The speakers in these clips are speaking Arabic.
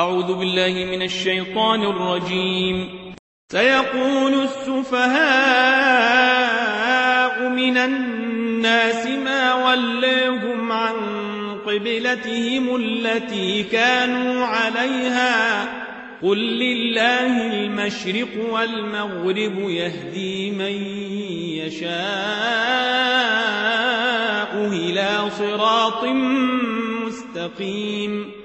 أعوذ بالله من الشيطان الرجيم. سيقول السفهاء من الناس ما وليهم عن قبلتهم التي كانوا عليها. قل لله المشرق والمغرب يهدي من يشاء إلى صراط مستقيم.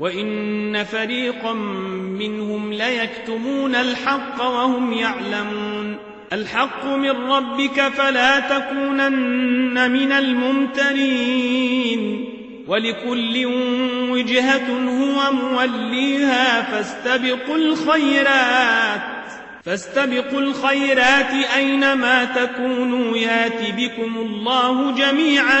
وإن فريقا منهم ليكتمون الحق وهم يعلمون الحق من ربك فلا تكونن من الممترين ولكل وجهة هو موليها فاستبقوا الخيرات فاستبقوا الخيرات أينما تكونوا يات بكم الله جميعا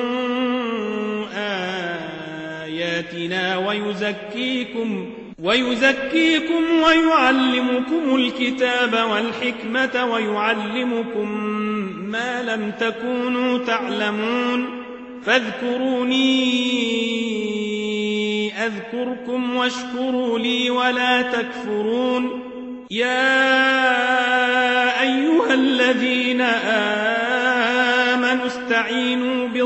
آياتنا ويزكيكم ويزكيكم ويعلمكم الكتاب والحكمة ويعلمكم ما لم تكونوا تعلمون فاذكروني أذكركم واشكروا لي ولا تكفرون يا أيها الذين آمنوا استعينوا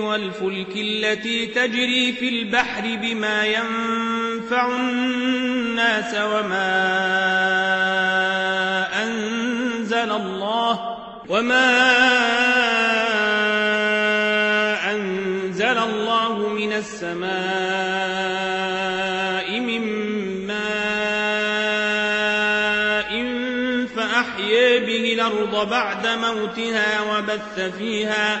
والفلك التي تجري في البحر بما ينفع الناس وما أنزل الله وما أنزل الله من السماء من ماء به الأرض بعد موتها وبث فيها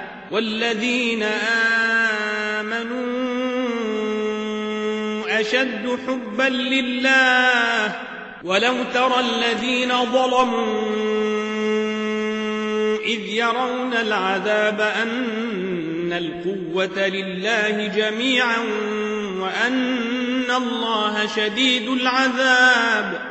والذين آمنوا أشد حبا لله ولو ترى الذين ظلموا إذ يرون العذاب أن القوة لله جميعا وأن الله شديد العذاب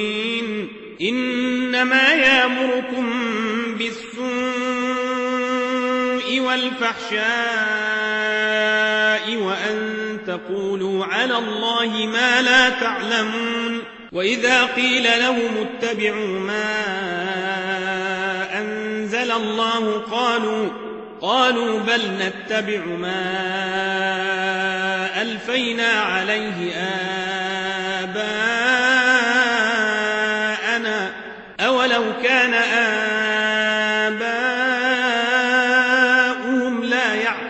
إنما يامركم بالسوء والفحشاء وأن تقولوا على الله ما لا تعلمون وإذا قيل لهم اتبعوا ما أنزل الله قالوا قالوا بل نتبع ما ألفينا عليه آباءنا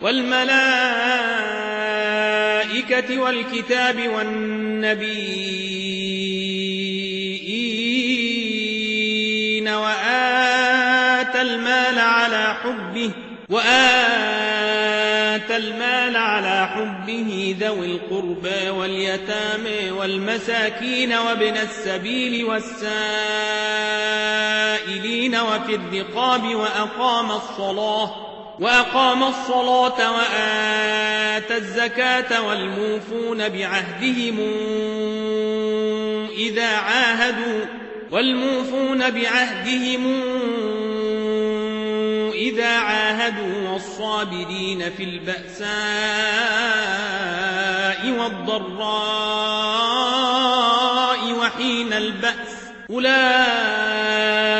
والملائكة والكتاب والنبيين وآت المال على حبه وآت المال على حبه ذوي القربى واليتامى والمساكين وابن السبيل والسائلين وفي الرقاب وأقام الصلاة وأقام الصلاة وآتى الزكاة والموفون بعهدهم إذا عاهدوا والموفون بعهدهم إذا عاهدوا والصابرين في البأساء والضراء وحين البأس. أولئك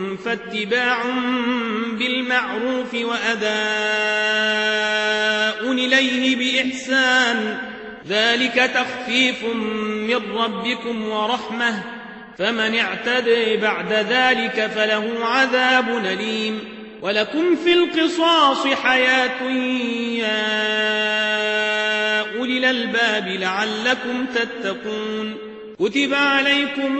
فاتباع بالمعروف وأداء إليه بإحسان. ذلك تخفيف من ربكم ورحمة. فمن اعتدى بعد ذلك فله عذاب أليم. ولكم في القصاص حياة يا أولي الألباب لعلكم تتقون. كتب عليكم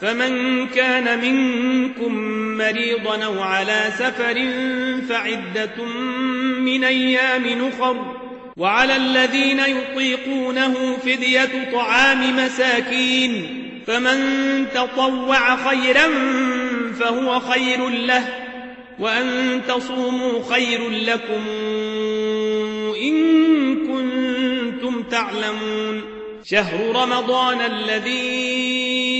فمن كان منكم مريضا أو على سفر فعدة من أيام نخر وعلى الذين يطيقونه فدية طعام مساكين فمن تطوع خيرا فهو خير له وأن تصوموا خير لكم إن كنتم تعلمون شهر رمضان الذي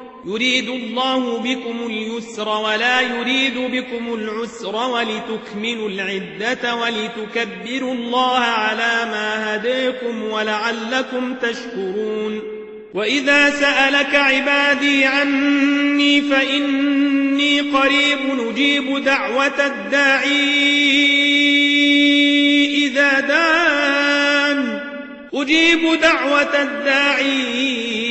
يريد الله بكم اليسر ولا يريد بكم العسر ولتكملوا العدة ولتكبروا الله على ما هديكم ولعلكم تشكرون. وإذا سألك عبادي عني فإني قريب نجيب دعوة الداعي إذا دان. أجيب دعوة الداعي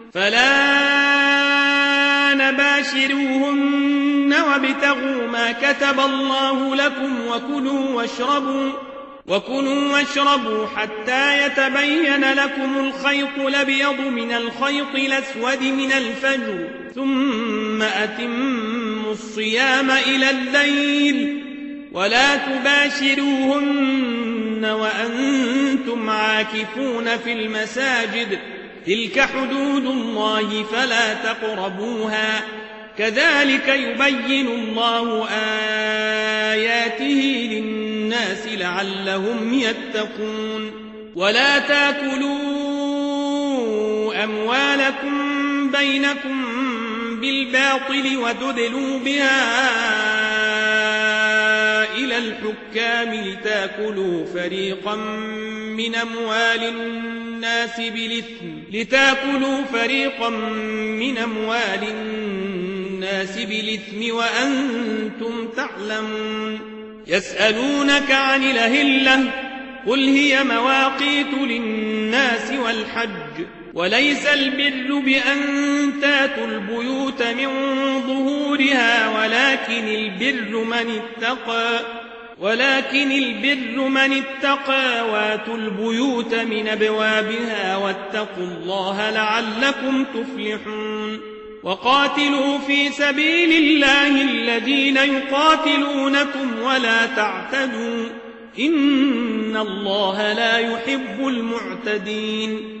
فلا نباشروهن وابتغوا ما كتب الله لكم وكلوا واشربوا وكلوا واشربوا حتى يتبين لكم الخيط الأبيض من الخيط الأسود من الفجر ثم أتموا الصيام إلى الليل. ولا تباشروهن وأنتم عاكفون في المساجد. تلك حدود الله فلا تقربوها كذلك يبين الله آياته للناس لعلهم يتقون ولا تاكلوا أموالكم بينكم بالباطل وتدلوا بها الحكام لتاكلوا فريقا من أموال الناس بالإثم. لتاكلوا فريقا من أموال الناس بالإثم وأنتم تعلمون. يسألونك عن الأهلة قل هي مواقيت للناس والحج. وليس البر بأن تاتوا البيوت من ظهورها ولكن البر من اتقى. ولكن البر من اتقى واتوا البيوت من أبوابها واتقوا الله لعلكم تفلحون وقاتلوا في سبيل الله الذين يقاتلونكم ولا تعتدوا إن الله لا يحب المعتدين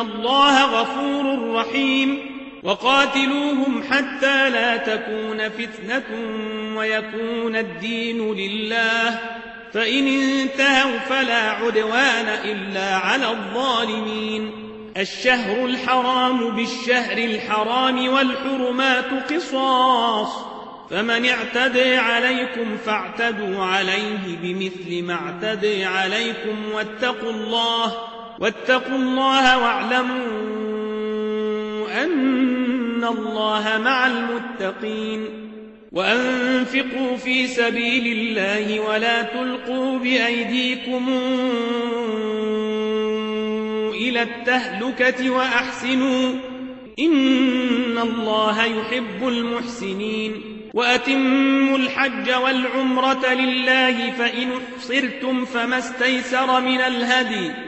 الله غفور رحيم. وقاتلوهم حتى لا تكون فتنة ويكون الدين لله. فإن انتهوا فلا عدوان إلا على الظالمين. الشهر الحرام بالشهر الحرام والحرمات قصاص. فمن اعتدي عليكم فاعتدوا عليه بمثل ما اعتدي عليكم واتقوا الله واتقوا الله واعلموا أن الله مع المتقين وأنفقوا في سبيل الله ولا تلقوا بأيديكم إلى التهلكة وأحسنوا إن الله يحب المحسنين وأتموا الحج والعمرة لله فإن أحصرتم فما استيسر من الهدي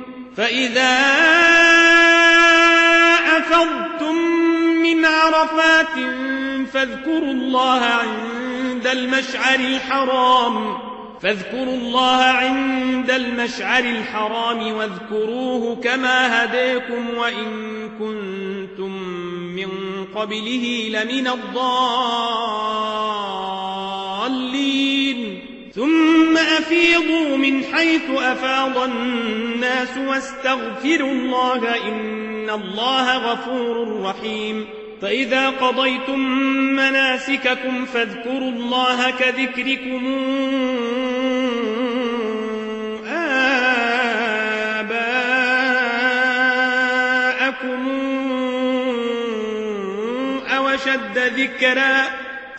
فإذا أفضتم من عرفات فاذكروا الله عند المشعر الحرام فاذكروا الله عند المشعر الحرام واذكروه كما هديكم وإن كنتم من قبله لمن الضالين. ثم أفيضوا من حيث أفاض الناس واستغفروا الله إن الله غفور رحيم. فإذا قضيتم مناسككم فاذكروا الله كذكركم. آباءكم أو شد ذكرا.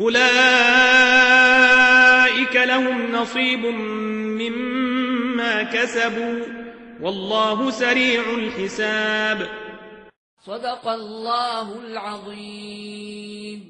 أولئك لهم نصيب مما كسبوا والله سريع الحساب. صدق الله العظيم.